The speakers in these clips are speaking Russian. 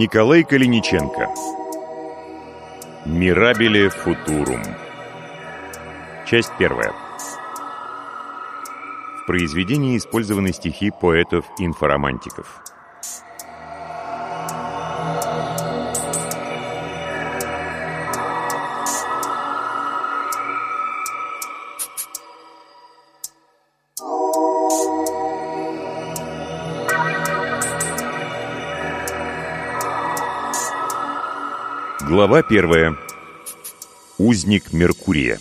Николай Калиниченко. Мирабеле футурум. Часть первая. В произведении использованы стихи поэтов-инфоромантиков Глава первая. Узник Меркурия.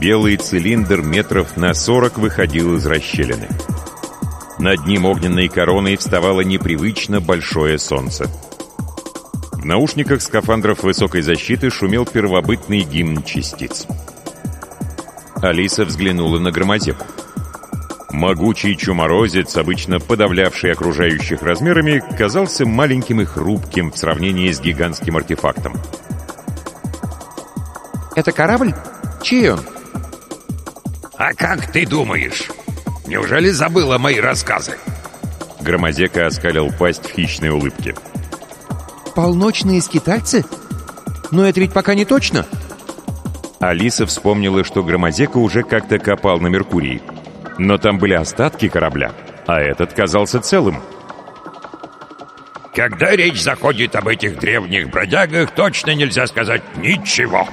Белый цилиндр метров на сорок выходил из расщелины. Над ним огненной короной вставало непривычно большое солнце. В наушниках скафандров высокой защиты шумел первобытный гимн частиц. Алиса взглянула на громозеку. Могучий чуморозец, обычно подавлявший окружающих размерами, казался маленьким и хрупким в сравнении с гигантским артефактом. «Это корабль? Чей он?» «А как ты думаешь? Неужели забыла мои рассказы?» Громозека оскалил пасть в хищной улыбке. Полночные скитальцы? Но это ведь пока не точно. Алиса вспомнила, что Громозека уже как-то копал на Меркурии. Но там были остатки корабля, а этот казался целым. Когда речь заходит об этих древних бродягах, точно нельзя сказать ничего.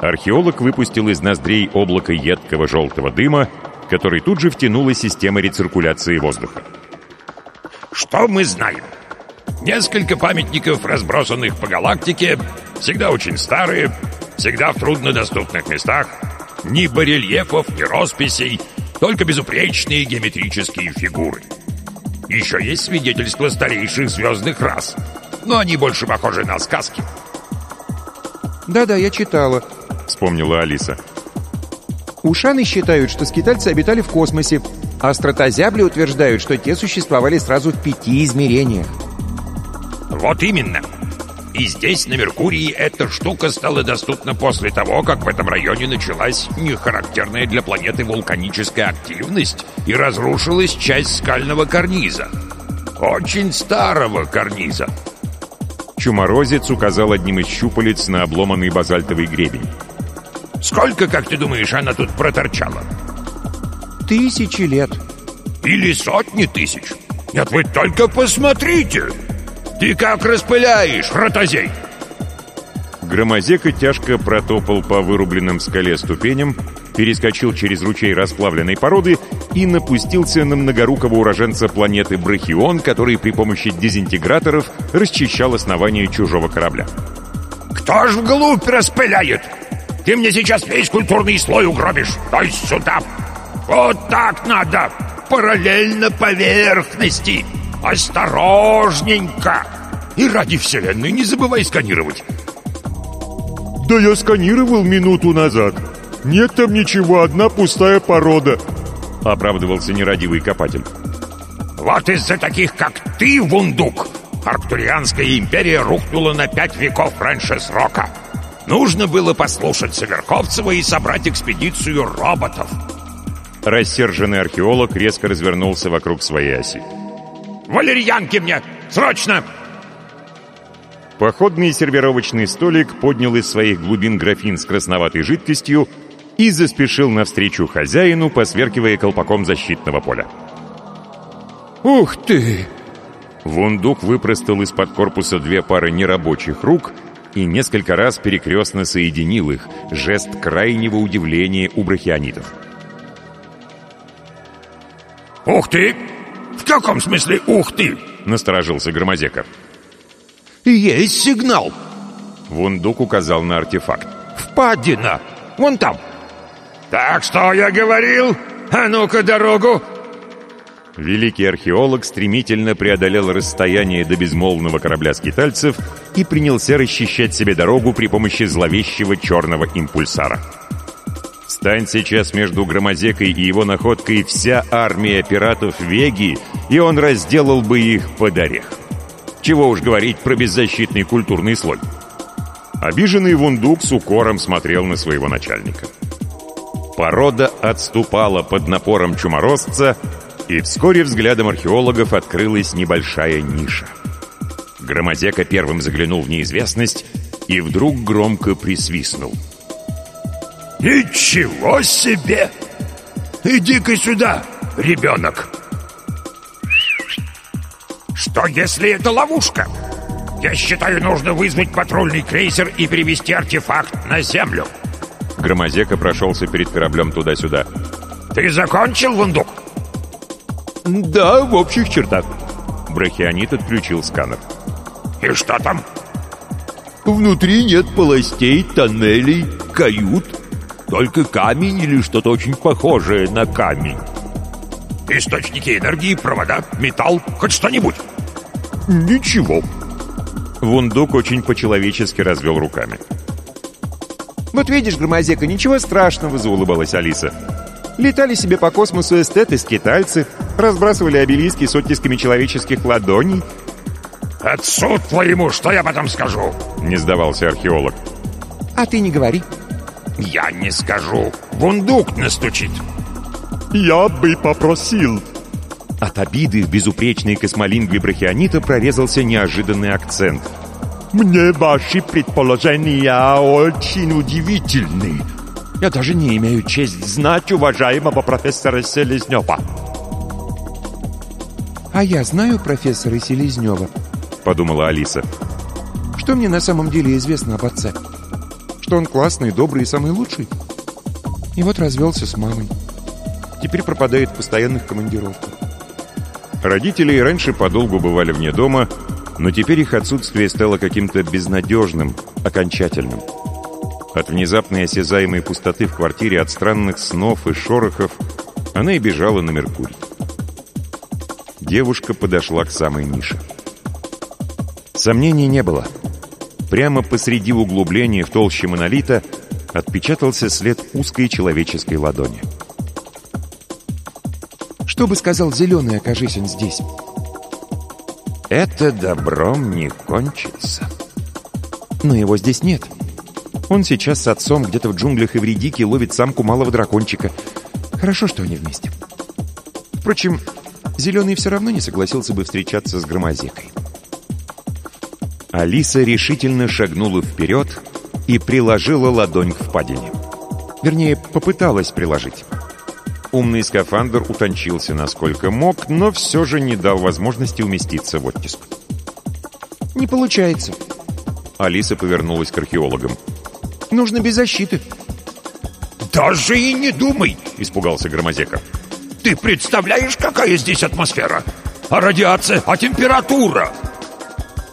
Археолог выпустил из ноздрей облако едкого желтого дыма, который тут же втянула система рециркуляции воздуха. Что мы знаем? Несколько памятников, разбросанных по галактике, всегда очень старые, всегда в труднодоступных местах. Ни барельефов, ни росписей, только безупречные геометрические фигуры. Еще есть свидетельства старейших звездных рас, но они больше похожи на сказки. «Да-да, я читала», — вспомнила Алиса. Ушаны считают, что скитальцы обитали в космосе, а стратозябли утверждают, что те существовали сразу в пяти измерениях. Вот именно. И здесь, на Меркурии, эта штука стала доступна после того, как в этом районе началась нехарактерная для планеты вулканическая активность и разрушилась часть скального карниза. Очень старого карниза. Чуморозец указал одним из щупалец на обломанный базальтовый гребень. Сколько, как ты думаешь, она тут проторчала? Тысячи лет. Или сотни тысяч. Нет, вы только посмотрите! Ты как распыляешь, ротозей!» Громозека тяжко протопал по вырубленным скале ступеням, перескочил через ручей расплавленной породы и напустился на многорукого уроженца планеты Брахион, который при помощи дезинтеграторов расчищал основание чужого корабля. «Кто ж вглубь распыляет? Ты мне сейчас весь культурный слой угробишь! Дай сюда! Вот так надо! Параллельно поверхности!» «Осторожненько! И ради Вселенной не забывай сканировать!» «Да я сканировал минуту назад. Нет там ничего, одна пустая порода», — оправдывался нерадивый копатель. «Вот из-за таких, как ты, Вундук, Арктурианская империя рухнула на пять веков раньше срока. Нужно было послушать Северковцева и собрать экспедицию роботов». Рассерженный археолог резко развернулся вокруг своей оси. Валерьянки мне! Срочно!» Походный сервировочный столик поднял из своих глубин графин с красноватой жидкостью и заспешил навстречу хозяину, посверкивая колпаком защитного поля. «Ух ты!» Вундук выпростал из-под корпуса две пары нерабочих рук и несколько раз перекрестно соединил их, жест крайнего удивления у брахианитов. «Ух ты! «В каком смысле ух ты?» — насторожился Громозека. «Есть сигнал!» Вундук указал на артефакт. «Впадина! Вон там!» «Так что я говорил? А ну-ка дорогу!» Великий археолог стремительно преодолел расстояние до безмолвного корабля скитальцев и принялся расчищать себе дорогу при помощи зловещего черного импульсара. Стань сейчас между Громозекой и его находкой вся армия пиратов Веги, и он разделал бы их под орех. Чего уж говорить про беззащитный культурный слой. Обиженный вундук с укором смотрел на своего начальника. Порода отступала под напором чуморозца, и вскоре взглядом археологов открылась небольшая ниша. Громозека первым заглянул в неизвестность и вдруг громко присвистнул. «Ничего себе! Иди-ка сюда, ребенок!» «Что, если это ловушка? Я считаю, нужно вызвать патрульный крейсер и перевести артефакт на Землю!» Громозека прошелся перед кораблем туда-сюда. «Ты закончил, Вундук?» «Да, в общих чертах». Брахионит отключил сканер. «И что там?» «Внутри нет полостей, тоннелей, кают. Только камень или что-то очень похожее на камень». «Источники энергии, провода, металл, хоть что-нибудь?» «Ничего». Вундук очень по-человечески развел руками. «Вот видишь, Громозека, ничего страшного», — заулыбалась Алиса. «Летали себе по космосу эстеты-скитальцы, разбрасывали обелиски с оттисками человеческих ладоней». «Отцу твоему, что я потом скажу?» — не сдавался археолог. «А ты не говори». «Я не скажу. Вундук настучит». «Я бы попросил». От обиды в безупречной космолингве брахионита прорезался неожиданный акцент. «Мне ваши предположения очень удивительны. Я даже не имею честь знать уважаемого профессора Селезнева». «А я знаю профессора Селезнева», — подумала Алиса. «Что мне на самом деле известно об отце? Что он классный, добрый и самый лучший? И вот развелся с мамой. Теперь пропадает в постоянных командировках. Родители и раньше подолгу бывали вне дома, но теперь их отсутствие стало каким-то безнадежным, окончательным. От внезапной осязаемой пустоты в квартире, от странных снов и шорохов, она и бежала на Меркурий. Девушка подошла к самой нише. Сомнений не было. Прямо посреди углубления в толще монолита отпечатался след узкой человеческой ладони. Что бы сказал Зеленый, окажись он здесь? Это добром не кончится. Но его здесь нет. Он сейчас с отцом где-то в джунглях Эвредики ловит самку малого дракончика. Хорошо, что они вместе. Впрочем, Зеленый все равно не согласился бы встречаться с Громозекой. Алиса решительно шагнула вперед и приложила ладонь к впадине. Вернее, попыталась приложить. Умный скафандр утончился насколько мог, но все же не дал возможности уместиться в оттиск. «Не получается». Алиса повернулась к археологам. «Нужно без защиты». «Даже и не думай!» — испугался Громозека. «Ты представляешь, какая здесь атмосфера? А радиация, а температура?»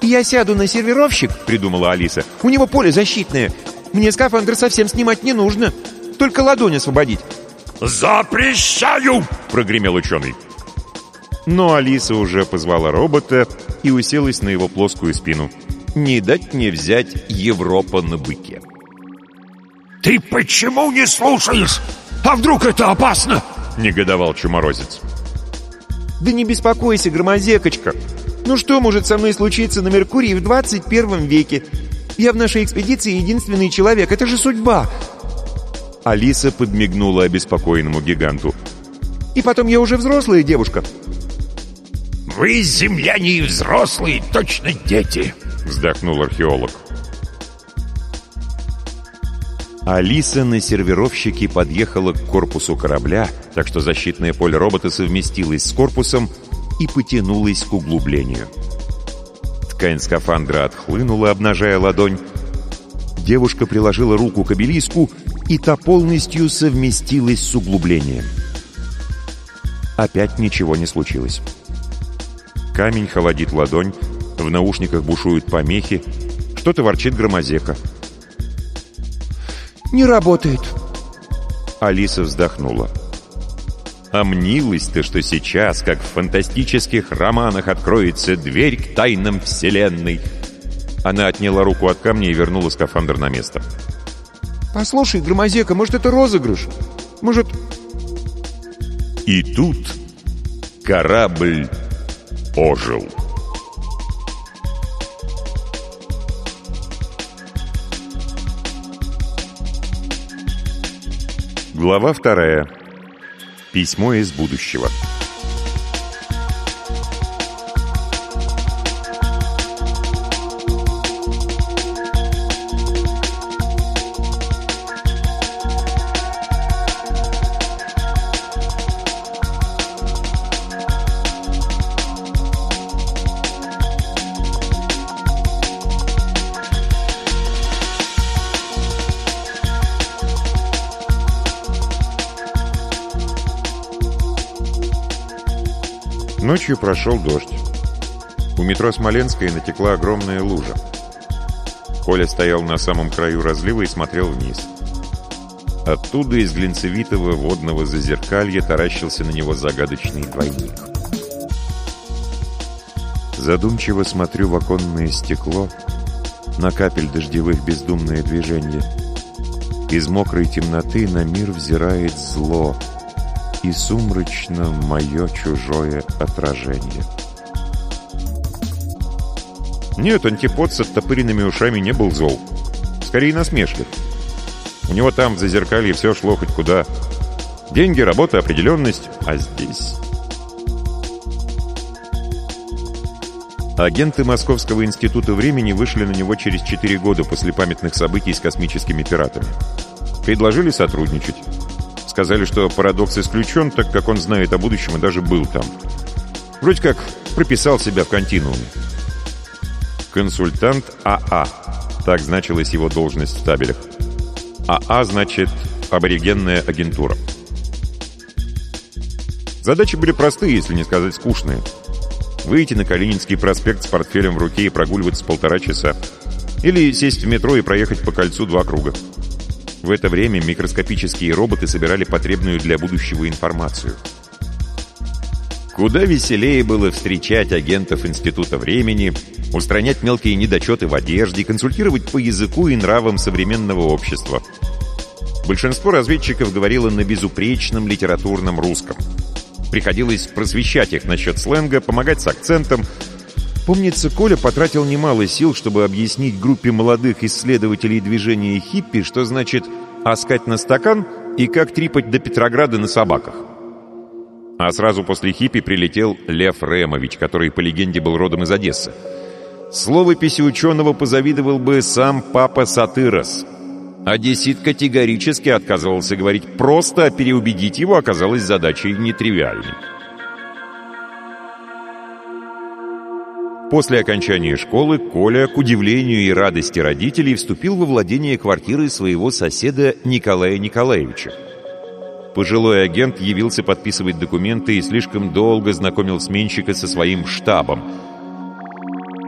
«Я сяду на сервировщик», — придумала Алиса. «У него поле защитное. Мне скафандр совсем снимать не нужно. Только ладонь освободить». «Запрещаю!» — прогремел ученый. Но Алиса уже позвала робота и уселась на его плоскую спину. Не дать не взять Европа на быке. «Ты почему не слушаешь? А вдруг это опасно?» — негодовал чуморозец. «Да не беспокойся, громозекочка. Ну что может со мной случиться на Меркурии в 21 веке? Я в нашей экспедиции единственный человек. Это же судьба. Алиса подмигнула обеспокоенному гиганту. «И потом я уже взрослая девушка». «Вы, земляне и взрослые, точно дети!» Вздохнул археолог. Алиса на сервировщике подъехала к корпусу корабля, так что защитное поле робота совместилось с корпусом и потянулось к углублению. Ткань скафандра отхлынула, обнажая ладонь. Девушка приложила руку к обелиску и та полностью совместилась с углублением. Опять ничего не случилось. Камень холодит ладонь, в наушниках бушуют помехи, что-то ворчит громозека. «Не работает!» Алиса вздохнула. А Омнилось ты, что сейчас, как в фантастических романах, откроется дверь к тайнам Вселенной. Она отняла руку от камня и вернула скафандр на место. «Послушай, Громозека, может, это розыгрыш? Может...» И тут корабль ожил. Глава вторая. Письмо из будущего. Ночью прошел дождь. У метро Смоленская натекла огромная лужа. Коля стоял на самом краю разлива и смотрел вниз. Оттуда из глинцевитого водного зазеркалья таращился на него загадочный двойник. Задумчиво смотрю в оконное стекло, на капель дождевых бездумное движение. Из мокрой темноты на мир взирает зло — и сумрачно мое чужое отражение. Нет, антипод с оттопыренными ушами не был зол. Скорее насмешлив. У него там в зазеркалье все шло хоть куда. Деньги, работа, определенность. А здесь... Агенты Московского института времени вышли на него через 4 года после памятных событий с космическими пиратами. Предложили сотрудничать. Сказали, что парадокс исключен, так как он знает о будущем и даже был там. Вроде как прописал себя в континууме. Консультант АА. Так значилась его должность в табелях. АА значит аборигенная агентура. Задачи были простые, если не сказать скучные. Выйти на Калининский проспект с портфелем в руке и прогуливаться полтора часа. Или сесть в метро и проехать по кольцу два круга. В это время микроскопические роботы собирали потребную для будущего информацию. Куда веселее было встречать агентов Института времени, устранять мелкие недочеты в одежде, консультировать по языку и нравам современного общества. Большинство разведчиков говорило на безупречном литературном русском. Приходилось просвещать их насчет сленга, помогать с акцентом, Помнится, Коля потратил немало сил, чтобы объяснить группе молодых исследователей движения хиппи, что значит «аскать на стакан» и как трипать до Петрограда на собаках. А сразу после хиппи прилетел Лев Ремович, который, по легенде, был родом из Одессы. Словописи ученого позавидовал бы сам папа Сатырос. Одессит категорически отказывался говорить просто, а переубедить его оказалось задачей нетривиальной. После окончания школы Коля, к удивлению и радости родителей, вступил во владение квартиры своего соседа Николая Николаевича. Пожилой агент явился подписывать документы и слишком долго знакомил сменщика со своим штабом.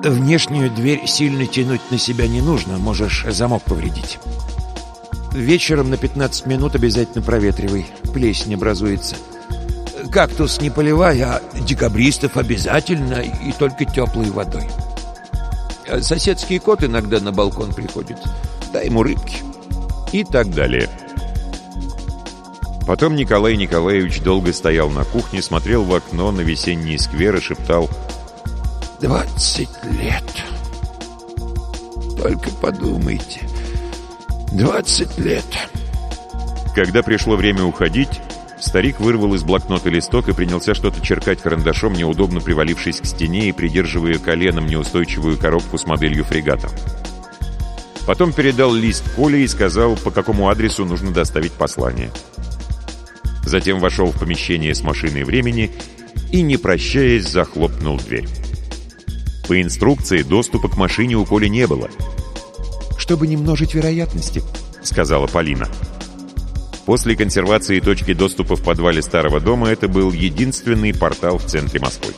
«Внешнюю дверь сильно тянуть на себя не нужно, можешь замок повредить. Вечером на 15 минут обязательно проветривай, плесень образуется» кактус не поливай, а декабристов обязательно и только теплой водой. Соседский кот иногда на балкон приходит. Дай ему рыбки. И так далее. Потом Николай Николаевич долго стоял на кухне, смотрел в окно на весенний сквер и шептал «Двадцать лет! Только подумайте, двадцать лет!» Когда пришло время уходить, Старик вырвал из блокнота листок и принялся что-то черкать карандашом, неудобно привалившись к стене и придерживая коленом неустойчивую коробку с моделью фрегата. Потом передал лист Коле и сказал, по какому адресу нужно доставить послание. Затем вошел в помещение с машиной времени и, не прощаясь, захлопнул дверь. По инструкции доступа к машине у Коли не было. «Чтобы не множить вероятности», — сказала Полина. «Полина». После консервации точки доступа в подвале старого дома это был единственный портал в центре Москвы.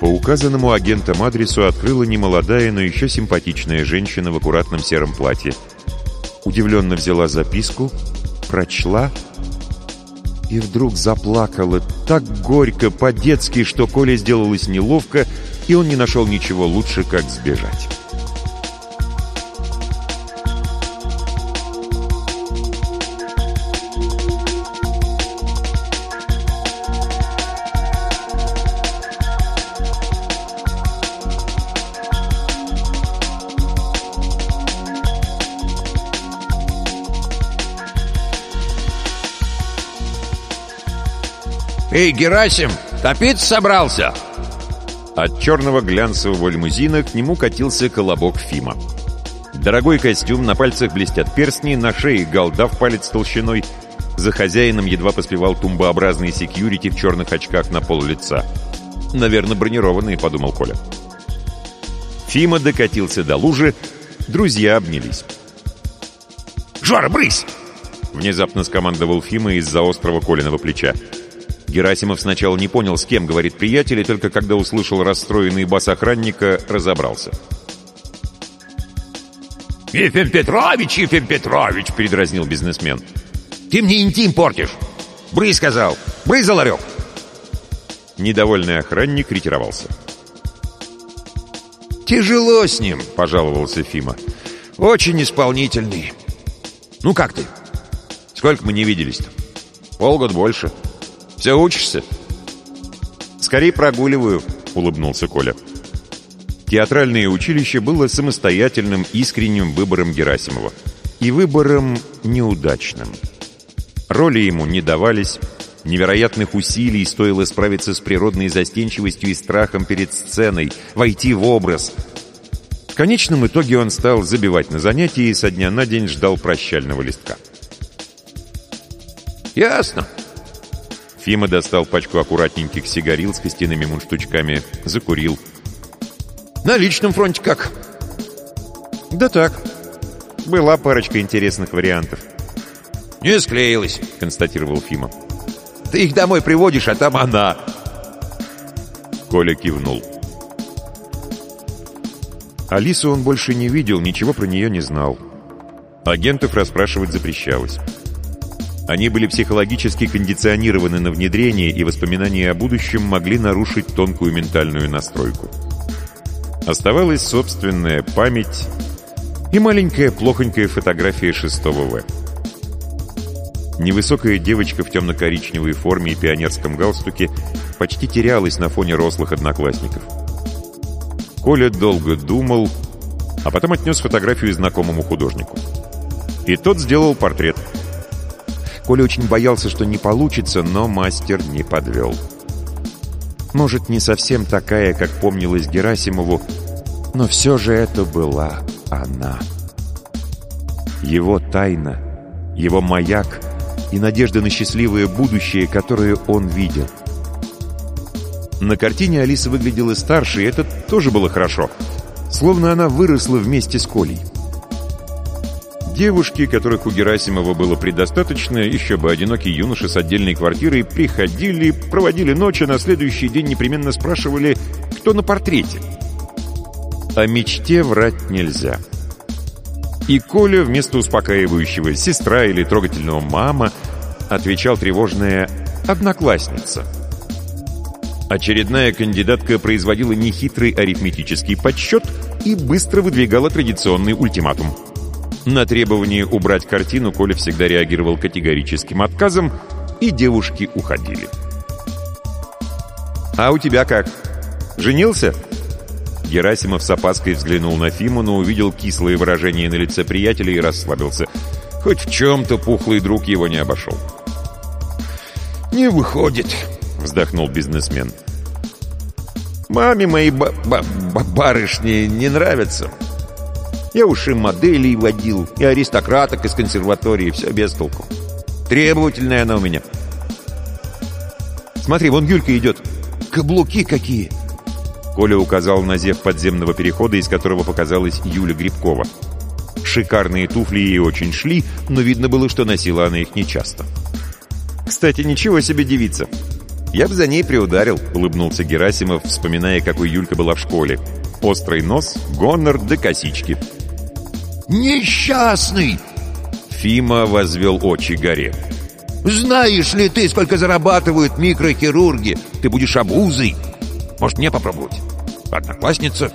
По указанному агентам адресу открыла немолодая, но еще симпатичная женщина в аккуратном сером платье. Удивленно взяла записку, прочла и вдруг заплакала так горько, по-детски, что Коле сделалось неловко, и он не нашел ничего лучше, как сбежать. «Эй, Герасим, топить собрался?» От черного глянцевого лимузина к нему катился колобок Фима. Дорогой костюм, на пальцах блестят перстни, на шее голда в палец толщиной. За хозяином едва поспевал тумбообразный секьюрити в черных очках на пол лица. «Наверное, бронированные», — подумал Коля. Фима докатился до лужи, друзья обнялись. «Жора, брысь!» — внезапно скомандовал Фима из-за острого Колиного плеча. Герасимов сначала не понял, с кем говорит приятель, и только когда услышал расстроенный бас охранника, разобрался. «Ефим Петрович, Ефим Петрович!» — передразнил бизнесмен. «Ты мне интим портишь! Брый сказал! Брый за ларек!» Недовольный охранник ретировался. «Тяжело с ним», — пожаловался Фима. «Очень исполнительный. Ну как ты? Сколько мы не виделись-то? Полгода больше. Все учишься?» «Скорее прогуливаю», — улыбнулся Коля. Театральное училище было самостоятельным, искренним выбором Герасимова. И выбором неудачным. Роли ему не давались, невероятных усилий стоило справиться с природной застенчивостью и страхом перед сценой, войти в образ. В конечном итоге он стал забивать на занятия и со дня на день ждал прощального листка. «Ясно», Фима достал пачку аккуратненьких сигарил с костяными мундштучками, закурил. «На личном фронте как?» «Да так. Была парочка интересных вариантов». «Не склеилась», — констатировал Фима. «Ты их домой приводишь, а там она». Коля кивнул. Алису он больше не видел, ничего про нее не знал. Агентов расспрашивать запрещалось. Они были психологически кондиционированы на внедрение, и воспоминания о будущем могли нарушить тонкую ментальную настройку. Оставалась собственная память и маленькая плохонькая фотография шестого В. Невысокая девочка в темно-коричневой форме и пионерском галстуке почти терялась на фоне рослых одноклассников. Коля долго думал, а потом отнес фотографию знакомому художнику. И тот сделал портрет. Коля очень боялся, что не получится, но мастер не подвел. Может, не совсем такая, как помнилась Герасимову, но все же это была она. Его тайна, его маяк и надежда на счастливое будущее, которое он видел. На картине Алиса выглядела старше, и это тоже было хорошо. Словно она выросла вместе с Колей. Девушки, которых у Герасимова было предостаточно, еще бы одинокий юноша с отдельной квартирой, приходили, проводили ночь, а на следующий день непременно спрашивали, кто на портрете. О мечте врать нельзя. И Коля вместо успокаивающего «сестра» или трогательного «мама» отвечал тревожная «одноклассница». Очередная кандидатка производила нехитрый арифметический подсчет и быстро выдвигала традиционный ультиматум. На требование убрать картину Коля всегда реагировал категорическим отказом, и девушки уходили. «А у тебя как? Женился?» Герасимов с опаской взглянул на Фиму, но увидел кислое выражение на лице приятеля и расслабился. Хоть в чем-то пухлый друг его не обошел. «Не выходит», — вздохнул бизнесмен. «Маме моей ба ба ба барышни не нравятся. Я уж и моделей водил, и аристократок из консерватории, все без толку. Требовательная она у меня. Смотри, вон Юлька идет. Каблуки какие!» Коля указал на зев подземного перехода, из которого показалась Юля Грибкова. Шикарные туфли ей очень шли, но видно было, что носила она их нечасто. «Кстати, ничего себе девица!» «Я бы за ней приударил», — улыбнулся Герасимов, вспоминая, какой Юлька была в школе. Острый нос, гонор да косички. «Несчастный!» Фима возвел очи горе. «Знаешь ли ты, сколько зарабатывают микрохирурги? Ты будешь обузой. Может, мне попробовать? Одноклассница.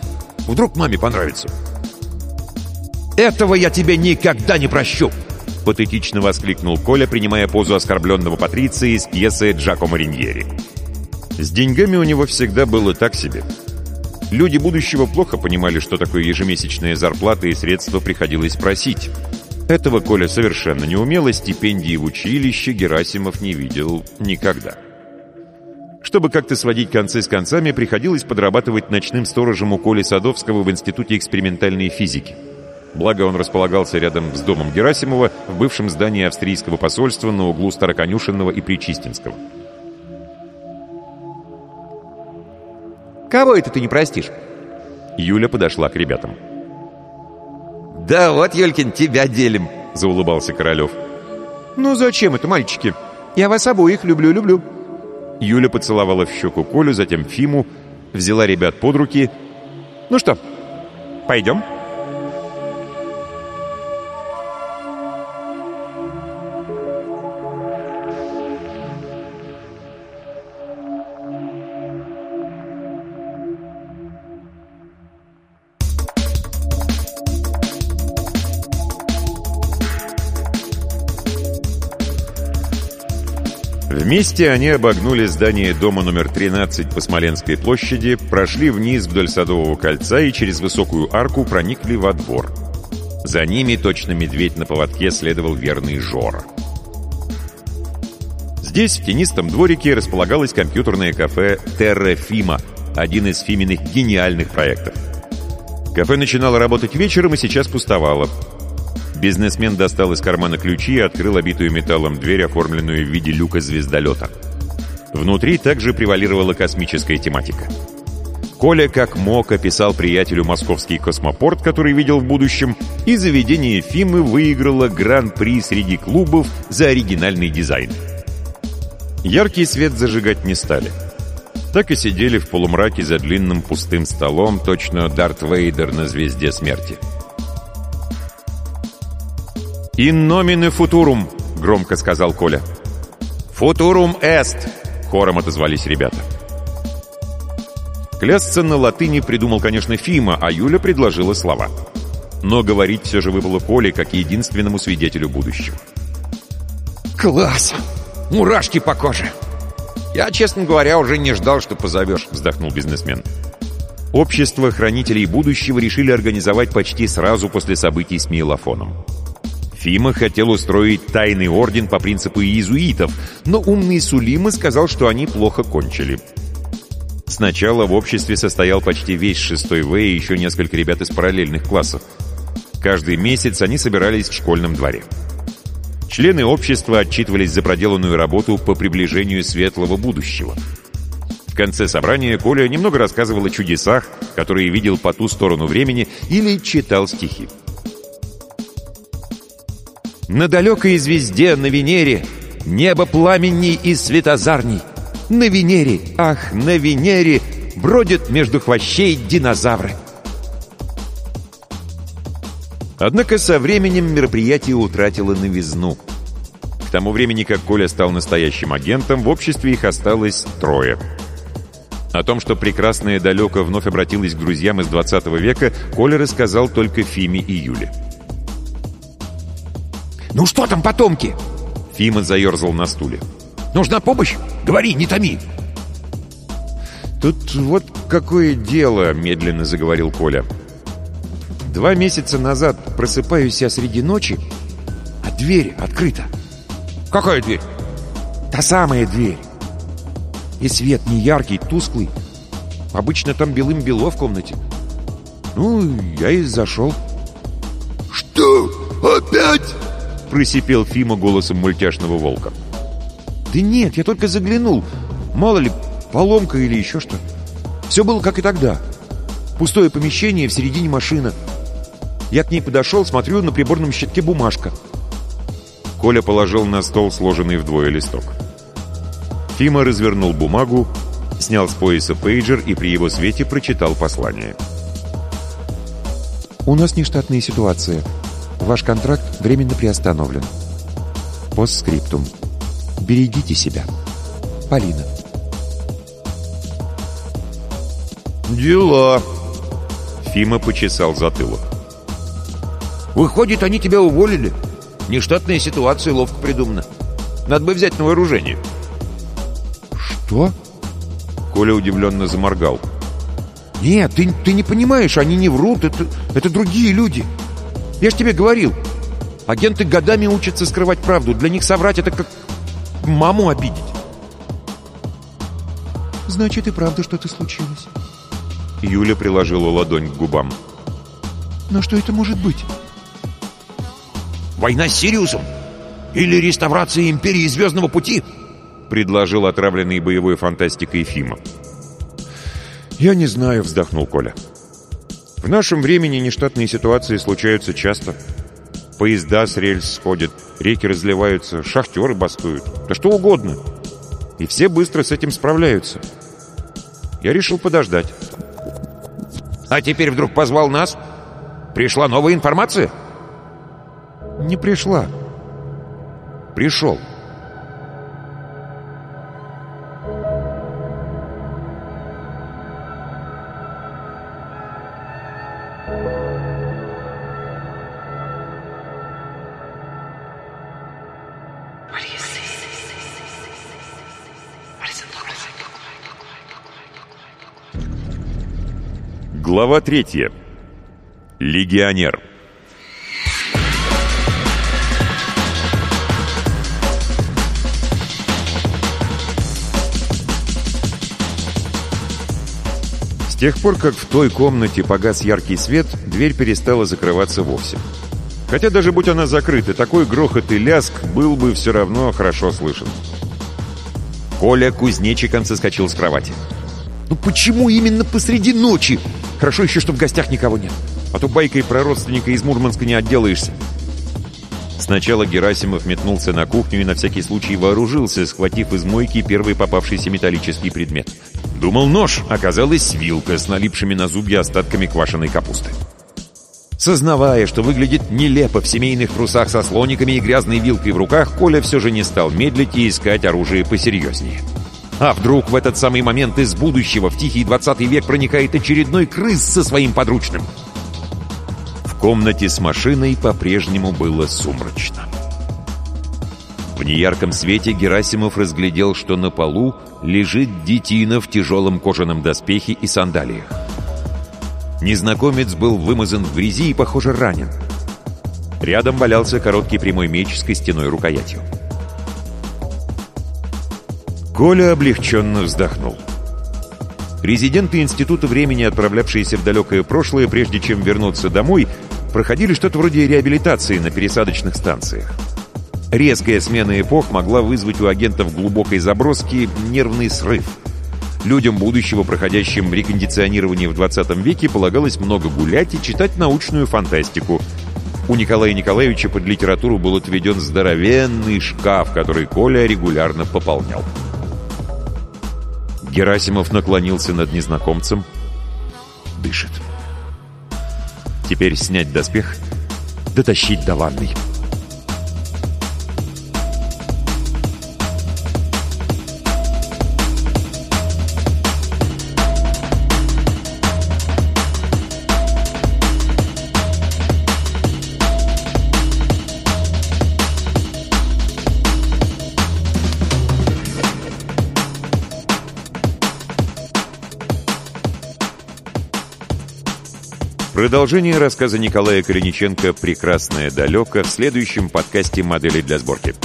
Вдруг маме понравится». «Этого я тебе никогда не прощу!» Патетично воскликнул Коля, принимая позу оскорбленного Патриции из пьесы Джакомо Риньери. С деньгами у него всегда было так себе. Люди будущего плохо понимали, что такое ежемесячная зарплата и средства приходилось просить. Этого Коля совершенно не умел, а стипендии в училище Герасимов не видел никогда. Чтобы как-то сводить концы с концами, приходилось подрабатывать ночным сторожем у Коли Садовского в Институте экспериментальной физики. Благо он располагался рядом с домом Герасимова в бывшем здании австрийского посольства на углу Староконюшенного и Причистинского. «Кого это ты не простишь?» Юля подошла к ребятам. «Да вот, Юлькин, тебя делим!» — заулыбался Королев. «Ну зачем это, мальчики? Я вас обоих люблю-люблю». Юля поцеловала в щеку Колю, затем Фиму, взяла ребят под руки. «Ну что, пойдем?» Вместе они обогнули здание дома номер 13 по Смоленской площади, прошли вниз вдоль Садового кольца и через высокую арку проникли во двор. За ними точно медведь на поводке следовал верный Жора. Здесь, в тенистом дворике, располагалось компьютерное кафе «Терра Фима», один из Фиминых гениальных проектов. Кафе начинало работать вечером и сейчас пустовало – Бизнесмен достал из кармана ключи и открыл обитую металлом дверь, оформленную в виде люка звездолета. Внутри также превалировала космическая тематика. Коля как мог описал приятелю московский космопорт, который видел в будущем, и заведение Фимы выиграло гран-при среди клубов за оригинальный дизайн. Яркий свет зажигать не стали. Так и сидели в полумраке за длинным пустым столом, точно Дарт Вейдер на звезде смерти. «In nomine futurum», — громко сказал Коля. «Futurum est», — хором отозвались ребята. Клясться на латыни придумал, конечно, Фима, а Юля предложила слова. Но говорить все же выпало Коле, как единственному свидетелю будущего. «Класс! Мурашки по коже!» «Я, честно говоря, уже не ждал, что позовешь», — вздохнул бизнесмен. Общество хранителей будущего решили организовать почти сразу после событий с Миелофоном. Фима хотел устроить тайный орден по принципу иезуитов, но умный Сулима сказал, что они плохо кончили. Сначала в обществе состоял почти весь шестой В и еще несколько ребят из параллельных классов. Каждый месяц они собирались в школьном дворе. Члены общества отчитывались за проделанную работу по приближению светлого будущего. В конце собрания Коля немного рассказывал о чудесах, которые видел по ту сторону времени, или читал стихи. На далекой звезде на Венере Небо пламенней и светозарней. На Венере, ах, на Венере Бродят между хвощей динозавры. Однако со временем мероприятие утратило новизну. К тому времени, как Коля стал настоящим агентом, в обществе их осталось трое. О том, что прекрасная далеко вновь обратилась к друзьям из 20 века, Коля рассказал только Фиме и Юле. «Ну что там, потомки?» Фима заерзал на стуле. «Нужна помощь? Говори, не томи!» «Тут вот какое дело», — медленно заговорил Коля. «Два месяца назад просыпаюсь я среди ночи, а дверь открыта». «Какая дверь?» «Та самая дверь. И свет не яркий, тусклый. Обычно там белым-бело в комнате. Ну, я и зашел». «Что? Опять?» Просипел Фима голосом мультяшного волка. «Да нет, я только заглянул. Мало ли, поломка или еще что. Все было как и тогда. Пустое помещение, в середине машина. Я к ней подошел, смотрю, на приборном щитке бумажка». Коля положил на стол сложенный вдвое листок. Фима развернул бумагу, снял с пояса пейджер и при его свете прочитал послание. «У нас нештатная ситуация. Ваш контракт временно приостановлен. Постскриптум. Берегите себя. Полина. «Дела!» Фима почесал затылок. «Выходит, они тебя уволили? Нештатная ситуация ловко придумана. Надо бы взять на вооружение». «Что?» Коля удивленно заморгал. «Нет, ты, ты не понимаешь, они не врут, это, это другие люди. Я ж тебе говорил, агенты годами учатся скрывать правду. Для них соврать — это как маму обидеть. Значит, и правда что-то случилось. Юля приложила ладонь к губам. Но что это может быть? Война с Сириусом? Или реставрация Империи Звездного Пути? Предложил отравленный боевой фантастикой Ефимов. «Я не знаю», — вздохнул Коля. «В нашем времени нештатные ситуации случаются часто. Поезда с рельс сходят, реки разливаются, шахтеры бастуют, да что угодно. И все быстро с этим справляются. Я решил подождать». «А теперь вдруг позвал нас? Пришла новая информация?» «Не пришла. Пришел». Глава третья. Легионер. С тех пор, как в той комнате погас яркий свет, дверь перестала закрываться вовсе. Хотя даже будь она закрыта, такой грохот и ляск был бы все равно хорошо слышен. Коля кузнечиком соскочил с кровати. Ну почему именно посреди ночи? Хорошо еще, что в гостях никого нет. А то байкой про родственника из Мурманска не отделаешься. Сначала Герасимов метнулся на кухню и на всякий случай вооружился, схватив из мойки первый попавшийся металлический предмет. Думал нож, оказалась вилка с налипшими на зубья остатками квашеной капусты. Сознавая, что выглядит нелепо в семейных трусах со слониками и грязной вилкой в руках, Коля все же не стал медлить и искать оружие посерьезнее. А вдруг в этот самый момент из будущего в тихий 20 век проникает очередной крыс со своим подручным? В комнате с машиной по-прежнему было сумрачно. В неярком свете Герасимов разглядел, что на полу лежит детина в тяжелом кожаном доспехе и сандалиях. Незнакомец был вымазан в грязи и, похоже, ранен. Рядом валялся короткий прямой меч с костяной рукоятью. Коля облегченно вздохнул. Резиденты Института времени, отправлявшиеся в далекое прошлое, прежде чем вернуться домой, проходили что-то вроде реабилитации на пересадочных станциях. Резкая смена эпох могла вызвать у агентов глубокой заброски нервный срыв. Людям будущего, проходящим рекондиционирование в 20 веке, полагалось много гулять и читать научную фантастику. У Николая Николаевича под литературу был отведен здоровенный шкаф, который Коля регулярно пополнял. Герасимов наклонился над незнакомцем. Дышит. Теперь снять доспех, дотащить до ванной. Продолжение рассказа Николая Корениченко «Прекрасное далеко» в следующем подкасте «Модели для сборки».